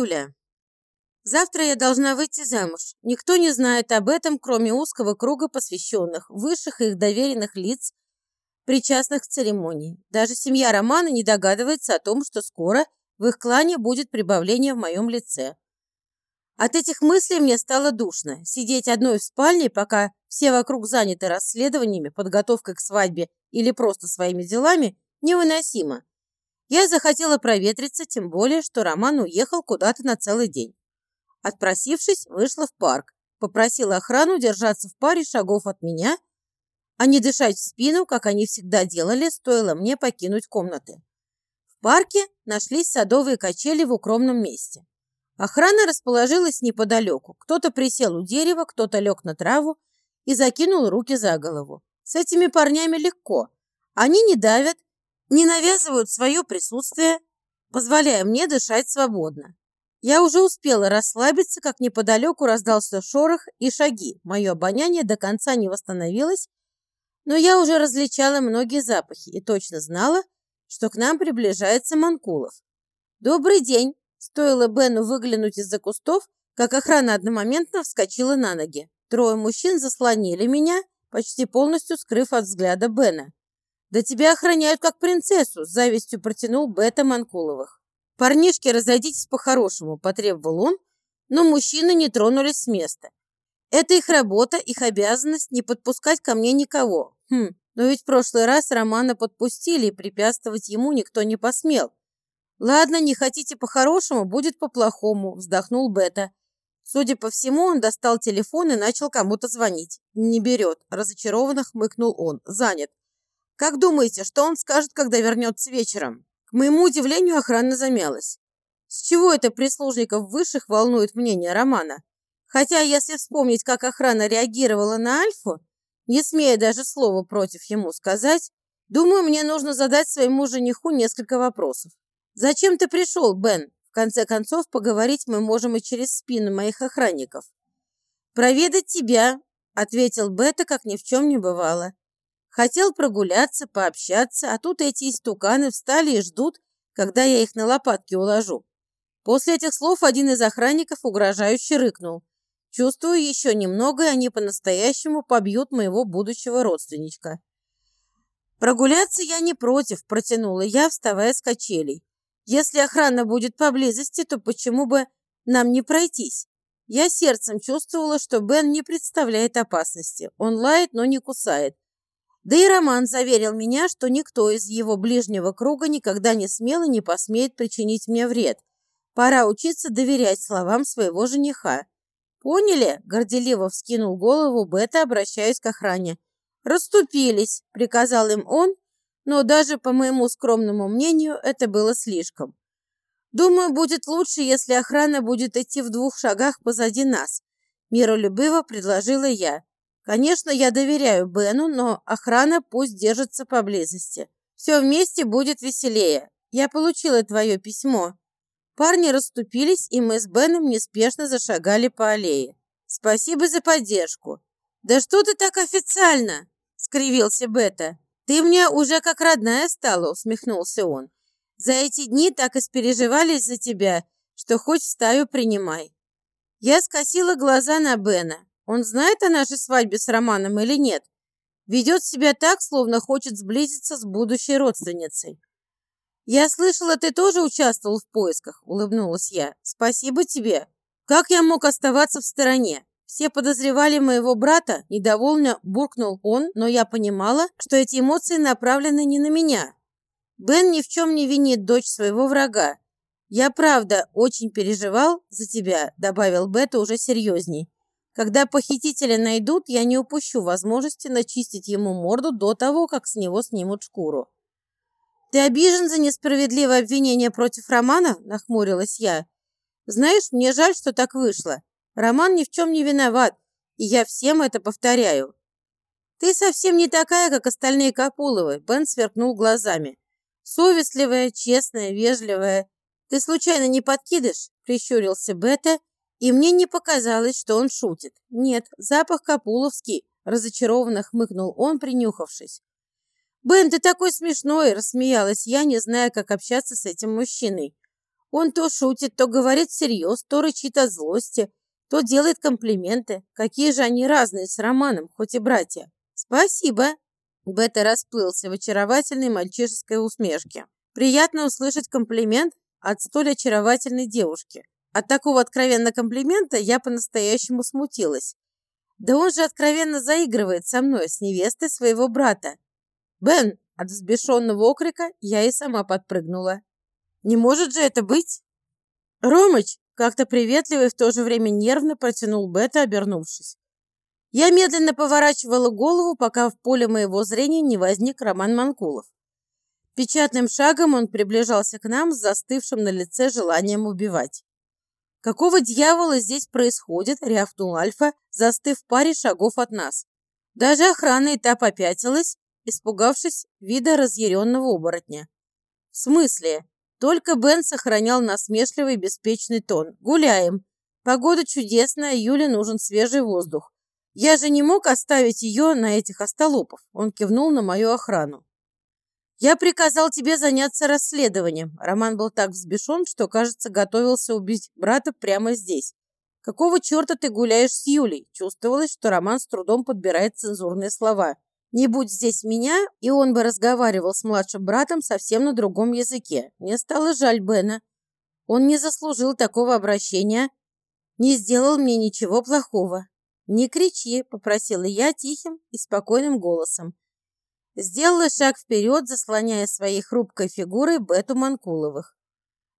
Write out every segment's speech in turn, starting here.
Юля. Завтра я должна выйти замуж. Никто не знает об этом, кроме узкого круга посвященных, высших и их доверенных лиц, причастных к церемонии. Даже семья Романа не догадывается о том, что скоро в их клане будет прибавление в моем лице. От этих мыслей мне стало душно. Сидеть одной в спальне, пока все вокруг заняты расследованиями, подготовкой к свадьбе или просто своими делами, невыносимо. Я захотела проветриться, тем более, что Роман уехал куда-то на целый день. Отпросившись, вышла в парк. Попросила охрану держаться в паре шагов от меня, а не дышать в спину, как они всегда делали, стоило мне покинуть комнаты. В парке нашлись садовые качели в укромном месте. Охрана расположилась неподалеку. Кто-то присел у дерева, кто-то лег на траву и закинул руки за голову. С этими парнями легко. Они не давят, не навязывают свое присутствие, позволяя мне дышать свободно. Я уже успела расслабиться, как неподалеку раздался шорох и шаги. Мое обоняние до конца не восстановилось, но я уже различала многие запахи и точно знала, что к нам приближается Манкулов. «Добрый день!» Стоило Бену выглянуть из-за кустов, как охрана одномоментно вскочила на ноги. Трое мужчин заслонили меня, почти полностью скрыв от взгляда Бена. «Да тебя охраняют как принцессу!» – завистью протянул Бета Манкуловых. «Парнишки, разойдитесь по-хорошему», – потребовал он, но мужчины не тронулись с места. Это их работа, их обязанность не подпускать ко мне никого. Хм, но ведь в прошлый раз Романа подпустили, и препятствовать ему никто не посмел. Ладно, не хотите по-хорошему, будет по-плохому, вздохнул Бета. Судя по всему, он достал телефон и начал кому-то звонить. Не берет, разочарованно хмыкнул он. Занят. Как думаете, что он скажет, когда вернется вечером? К моему удивлению, охрана замялась. С чего это прислужников высших волнует мнение Романа? Хотя, если вспомнить, как охрана реагировала на Альфу, не смея даже слова против ему сказать, думаю, мне нужно задать своему жениху несколько вопросов. «Зачем ты пришел, Бен?» В конце концов, поговорить мы можем и через спину моих охранников. «Проведать тебя», — ответил Бета, как ни в чем не бывало. Хотел прогуляться, пообщаться, а тут эти истуканы встали и ждут, когда я их на лопатки уложу. После этих слов один из охранников угрожающе рыкнул. Чувствую, еще немного, и они по-настоящему побьют моего будущего родственничка. «Прогуляться я не против», – протянула я, вставая с качелей. «Если охрана будет поблизости, то почему бы нам не пройтись?» Я сердцем чувствовала, что Бен не представляет опасности. Он лает, но не кусает. Да и Роман заверил меня, что никто из его ближнего круга никогда не смел и не посмеет причинить мне вред. Пора учиться доверять словам своего жениха. «Поняли?» – горделиво вскинул голову Бета, обращаясь к охране. «Расступились», – приказал им он, но даже по моему скромному мнению это было слишком. «Думаю, будет лучше, если охрана будет идти в двух шагах позади нас», – миролюбиво предложила я. Конечно, я доверяю Бену, но охрана пусть держится поблизости. Все вместе будет веселее. Я получила твое письмо. Парни расступились, и мы с Беном неспешно зашагали по аллее. Спасибо за поддержку. Да что ты так официально? скривился Бета. Ты мне уже как родная стала, усмехнулся он. За эти дни так испереживались за тебя, что хоть в стаю принимай. Я скосила глаза на Бена. Он знает о нашей свадьбе с Романом или нет? Ведет себя так, словно хочет сблизиться с будущей родственницей. «Я слышала, ты тоже участвовал в поисках», — улыбнулась я. «Спасибо тебе. Как я мог оставаться в стороне? Все подозревали моего брата, недовольно буркнул он, но я понимала, что эти эмоции направлены не на меня. Бен ни в чем не винит дочь своего врага. Я, правда, очень переживал за тебя», — добавил Бета уже серьезней. Когда похитителя найдут, я не упущу возможности начистить ему морду до того, как с него снимут шкуру. «Ты обижен за несправедливое обвинение против Романа?» – нахмурилась я. «Знаешь, мне жаль, что так вышло. Роман ни в чем не виноват, и я всем это повторяю». «Ты совсем не такая, как остальные Капуловы», – Бен сверкнул глазами. «Совестливая, честная, вежливая. Ты случайно не подкидыш?» – прищурился Бета и мне не показалось, что он шутит. Нет, запах капуловский, разочарованно хмыкнул он, принюхавшись. «Бен, ты такой смешной!» – рассмеялась я, не зная, как общаться с этим мужчиной. Он то шутит, то говорит всерьез, то рычит от злости, то делает комплименты. Какие же они разные с Романом, хоть и братья. Спасибо. Бета расплылся в очаровательной мальчишеской усмешке. Приятно услышать комплимент от столь очаровательной девушки. От такого откровенного комплимента я по-настоящему смутилась. Да он же откровенно заигрывает со мной, с невестой своего брата. «Бен!» От взбешенного окрика я и сама подпрыгнула. «Не может же это быть?» «Ромыч!» Как-то приветливо и в то же время нервно протянул Бета, обернувшись. Я медленно поворачивала голову, пока в поле моего зрения не возник Роман Манкулов. Печатным шагом он приближался к нам с застывшим на лице желанием убивать. «Какого дьявола здесь происходит?» — рявкнул Альфа, застыв в паре шагов от нас. Даже охрана и та попятилась, испугавшись вида разъяренного оборотня. «В смысле?» Только Бен сохранял насмешливый беспечный тон. «Гуляем. Погода чудесная, Юле нужен свежий воздух. Я же не мог оставить ее на этих остолопов». Он кивнул на мою охрану. «Я приказал тебе заняться расследованием». Роман был так взбешен, что, кажется, готовился убить брата прямо здесь. «Какого черта ты гуляешь с Юлей?» Чувствовалось, что Роман с трудом подбирает цензурные слова. Не будь здесь меня, и он бы разговаривал с младшим братом совсем на другом языке. Мне стало жаль Бена. Он не заслужил такого обращения, не сделал мне ничего плохого. «Не кричи», — попросила я тихим и спокойным голосом. Сделала шаг вперед, заслоняя своей хрупкой фигурой Бету Манкуловых.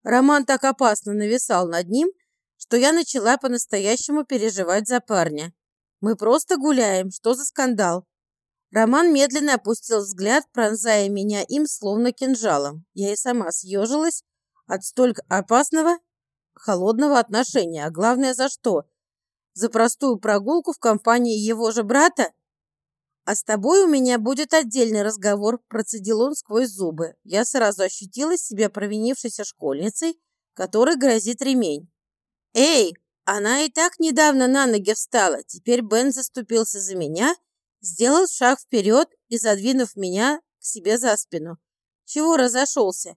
Роман так опасно нависал над ним, что я начала по-настоящему переживать за парня. «Мы просто гуляем. Что за скандал?» Роман медленно опустил взгляд, пронзая меня им словно кинжалом. Я и сама съежилась от столь опасного, холодного отношения. А главное, за что? За простую прогулку в компании его же брата? А с тобой у меня будет отдельный разговор, процедил он сквозь зубы. Я сразу ощутила себя провинившейся школьницей, которой грозит ремень. Эй, она и так недавно на ноги встала. Теперь Бен заступился за меня – Сделал шаг вперед и задвинув меня к себе за спину. Чего разошелся?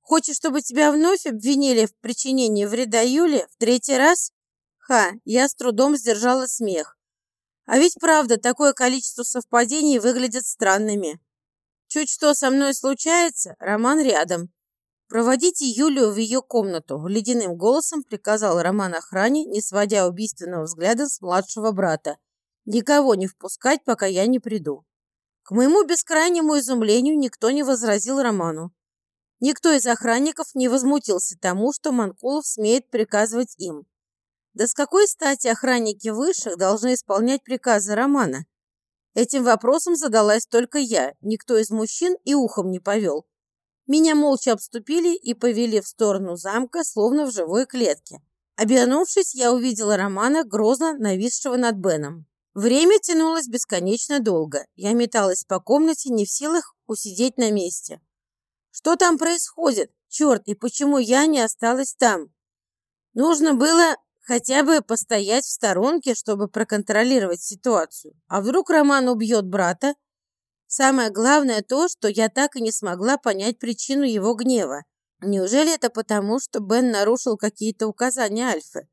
Хочешь, чтобы тебя вновь обвинили в причинении вреда Юле в третий раз? Ха, я с трудом сдержала смех. А ведь правда, такое количество совпадений выглядит странными. Чуть что со мной случается, Роман рядом. «Проводите Юлию в ее комнату», — ледяным голосом приказал Роман охране, не сводя убийственного взгляда с младшего брата. Никого не впускать, пока я не приду. К моему бескрайнему изумлению никто не возразил Роману. Никто из охранников не возмутился тому, что Манкулов смеет приказывать им. Да с какой стати охранники высших должны исполнять приказы Романа? Этим вопросом задалась только я, никто из мужчин и ухом не повел. Меня молча обступили и повели в сторону замка, словно в живой клетке. Обернувшись, я увидела Романа, грозно нависшего над Беном. Время тянулось бесконечно долго. Я металась по комнате, не в силах усидеть на месте. Что там происходит? Черт, и почему я не осталась там? Нужно было хотя бы постоять в сторонке, чтобы проконтролировать ситуацию. А вдруг Роман убьет брата? Самое главное то, что я так и не смогла понять причину его гнева. Неужели это потому, что Бен нарушил какие-то указания Альфы?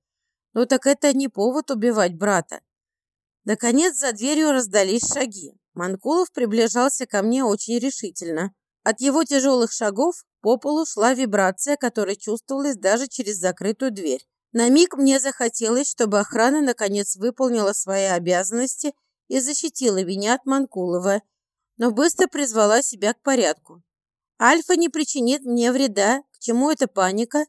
Ну так это не повод убивать брата. Наконец за дверью раздались шаги. Манкулов приближался ко мне очень решительно. От его тяжелых шагов по полу шла вибрация, которая чувствовалась даже через закрытую дверь. На миг мне захотелось, чтобы охрана наконец выполнила свои обязанности и защитила меня от Манкулова, но быстро призвала себя к порядку. Альфа не причинит мне вреда, к чему эта паника?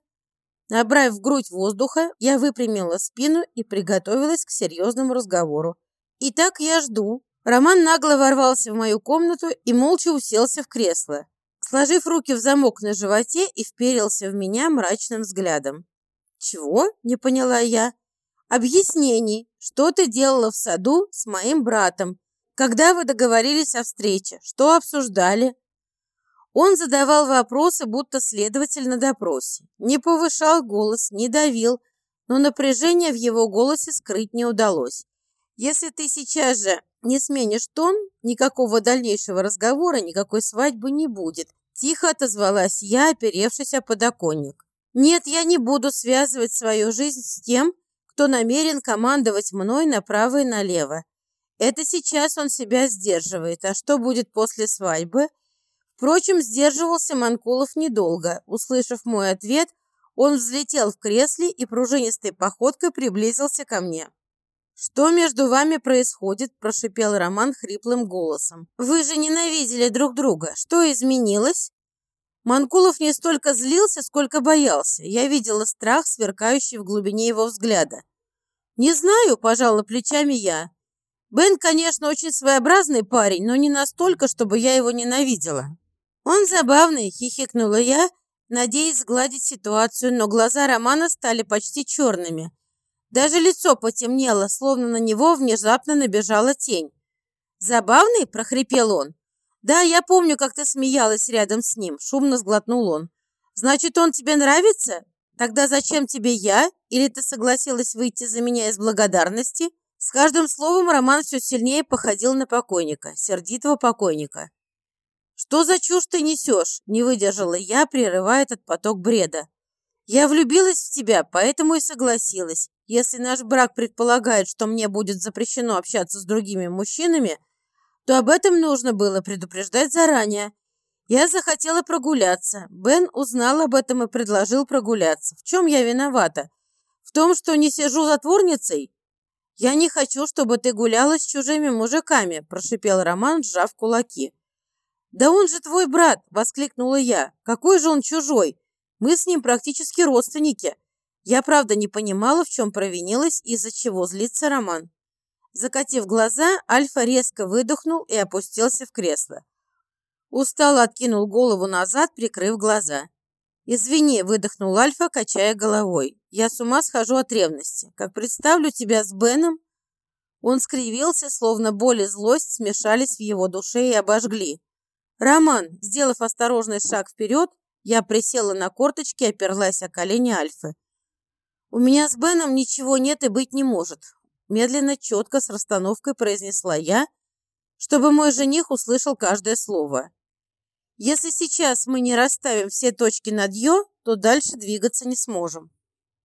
Набрав в грудь воздуха, я выпрямила спину и приготовилась к серьезному разговору. Итак, я жду. Роман нагло ворвался в мою комнату и молча уселся в кресло, сложив руки в замок на животе и вперился в меня мрачным взглядом. «Чего?» – не поняла я. «Объяснений. Что ты делала в саду с моим братом? Когда вы договорились о встрече? Что обсуждали?» Он задавал вопросы, будто следователь на допросе. Не повышал голос, не давил, но напряжение в его голосе скрыть не удалось. Если ты сейчас же не сменишь тон, никакого дальнейшего разговора, никакой свадьбы не будет. Тихо отозвалась я, оперевшись о подоконник. Нет, я не буду связывать свою жизнь с тем, кто намерен командовать мной направо и налево. Это сейчас он себя сдерживает, а что будет после свадьбы? Впрочем, сдерживался Манкулов недолго. Услышав мой ответ, он взлетел в кресле и пружинистой походкой приблизился ко мне. «Что между вами происходит?» – прошипел Роман хриплым голосом. «Вы же ненавидели друг друга. Что изменилось?» Манкулов не столько злился, сколько боялся. Я видела страх, сверкающий в глубине его взгляда. «Не знаю», – пожала плечами я. «Бен, конечно, очень своеобразный парень, но не настолько, чтобы я его ненавидела». «Он забавный», – хихикнула я, надеясь сгладить ситуацию, но глаза Романа стали почти черными. Даже лицо потемнело, словно на него внезапно набежала тень. «Забавный?» – прохрипел он. «Да, я помню, как ты смеялась рядом с ним», – шумно сглотнул он. «Значит, он тебе нравится? Тогда зачем тебе я? Или ты согласилась выйти за меня из благодарности?» С каждым словом Роман все сильнее походил на покойника, сердитого покойника. «Что за чушь ты несешь?» – не выдержала я, прерывая этот поток бреда. «Я влюбилась в тебя, поэтому и согласилась. Если наш брак предполагает, что мне будет запрещено общаться с другими мужчинами, то об этом нужно было предупреждать заранее. Я захотела прогуляться. Бен узнал об этом и предложил прогуляться. В чем я виновата? В том, что не сижу затворницей? Я не хочу, чтобы ты гуляла с чужими мужиками, прошипел Роман, сжав кулаки. Да он же твой брат, воскликнула я. Какой же он чужой? Мы с ним практически родственники. Я, правда, не понимала, в чем провинилась, из-за чего злится Роман. Закатив глаза, Альфа резко выдохнул и опустился в кресло. Устало откинул голову назад, прикрыв глаза. «Извини», — выдохнул Альфа, качая головой. «Я с ума схожу от ревности. Как представлю тебя с Беном...» Он скривился, словно боль и злость смешались в его душе и обожгли. «Роман», сделав осторожный шаг вперед, я присела на корточки и оперлась о колени Альфы. «У меня с Беном ничего нет и быть не может», медленно, четко, с расстановкой произнесла я, чтобы мой жених услышал каждое слово. «Если сейчас мы не расставим все точки над «ё», то дальше двигаться не сможем».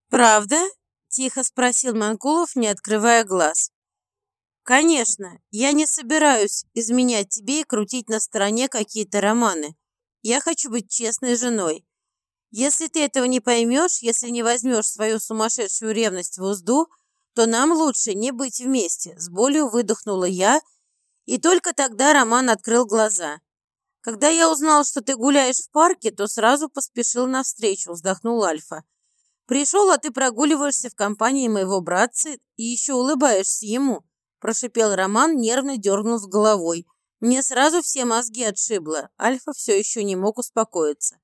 «Правда?» – тихо спросил Манкулов, не открывая глаз. «Конечно, я не собираюсь изменять тебе и крутить на стороне какие-то романы. Я хочу быть честной женой. Если ты этого не поймешь, если не возьмешь свою сумасшедшую ревность в узду, то нам лучше не быть вместе, с болью выдохнула я, и только тогда Роман открыл глаза. Когда я узнал, что ты гуляешь в парке, то сразу поспешил навстречу, вздохнул Альфа. Пришел, а ты прогуливаешься в компании моего братца и еще улыбаешься ему, прошипел Роман, нервно дернув головой. Мне сразу все мозги отшибло. Альфа все еще не мог успокоиться.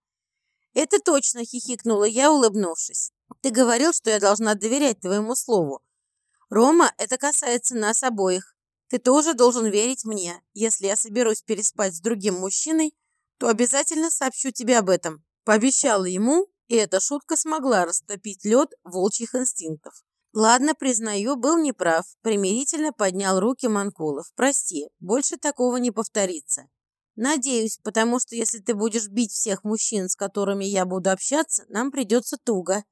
«Это точно!» – хихикнула я, улыбнувшись. «Ты говорил, что я должна доверять твоему слову. Рома, это касается нас обоих. Ты тоже должен верить мне. Если я соберусь переспать с другим мужчиной, то обязательно сообщу тебе об этом». Пообещала ему, и эта шутка смогла растопить лед волчьих инстинктов. Ладно, признаю, был неправ. Примирительно поднял руки Манкулов. Прости, больше такого не повторится. Надеюсь, потому что если ты будешь бить всех мужчин, с которыми я буду общаться, нам придется туго.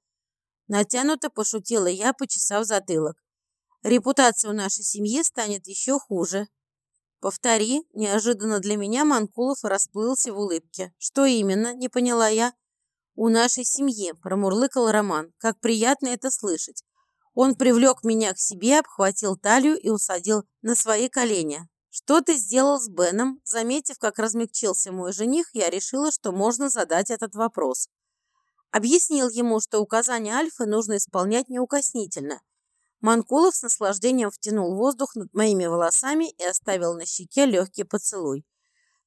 Натянуто пошутила я, почесав затылок. Репутация у нашей семьи станет еще хуже. Повтори, неожиданно для меня Манкулов расплылся в улыбке. Что именно, не поняла я. У нашей семьи, промурлыкал Роман. Как приятно это слышать. Он привлек меня к себе, обхватил талию и усадил на свои колени. «Что ты сделал с Беном?» Заметив, как размягчился мой жених, я решила, что можно задать этот вопрос. Объяснил ему, что указания Альфы нужно исполнять неукоснительно. Манкулов с наслаждением втянул воздух над моими волосами и оставил на щеке легкий поцелуй.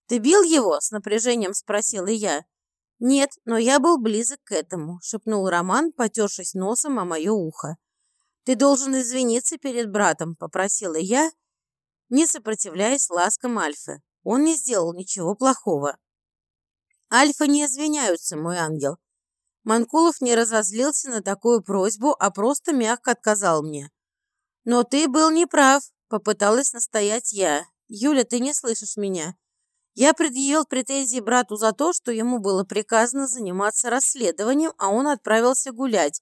«Ты бил его?» – с напряжением спросила я. «Нет, но я был близок к этому», – шепнул Роман, потершись носом о мое ухо. «Ты должен извиниться перед братом», – попросила я, не сопротивляясь ласкам Альфы. Он не сделал ничего плохого. Альфа не извиняются, мой ангел. Манкулов не разозлился на такую просьбу, а просто мягко отказал мне. Но ты был неправ, попыталась настоять я. Юля, ты не слышишь меня. Я предъявил претензии брату за то, что ему было приказано заниматься расследованием, а он отправился гулять.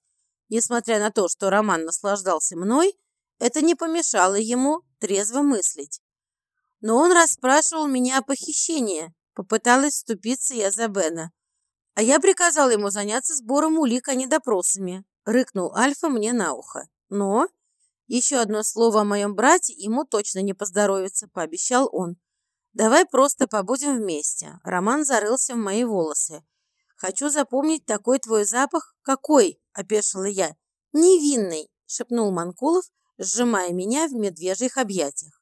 Несмотря на то, что Роман наслаждался мной, это не помешало ему трезво мыслить. Но он расспрашивал меня о похищении. Попыталась вступиться я за Бена. А я приказал ему заняться сбором улик, а не допросами. Рыкнул Альфа мне на ухо. Но еще одно слово о моем брате ему точно не поздоровится, пообещал он. Давай просто побудем вместе. Роман зарылся в мои волосы. Хочу запомнить такой твой запах. Какой? Опешила я. Невинный, шепнул Манкулов, сжимая меня в медвежьих объятиях.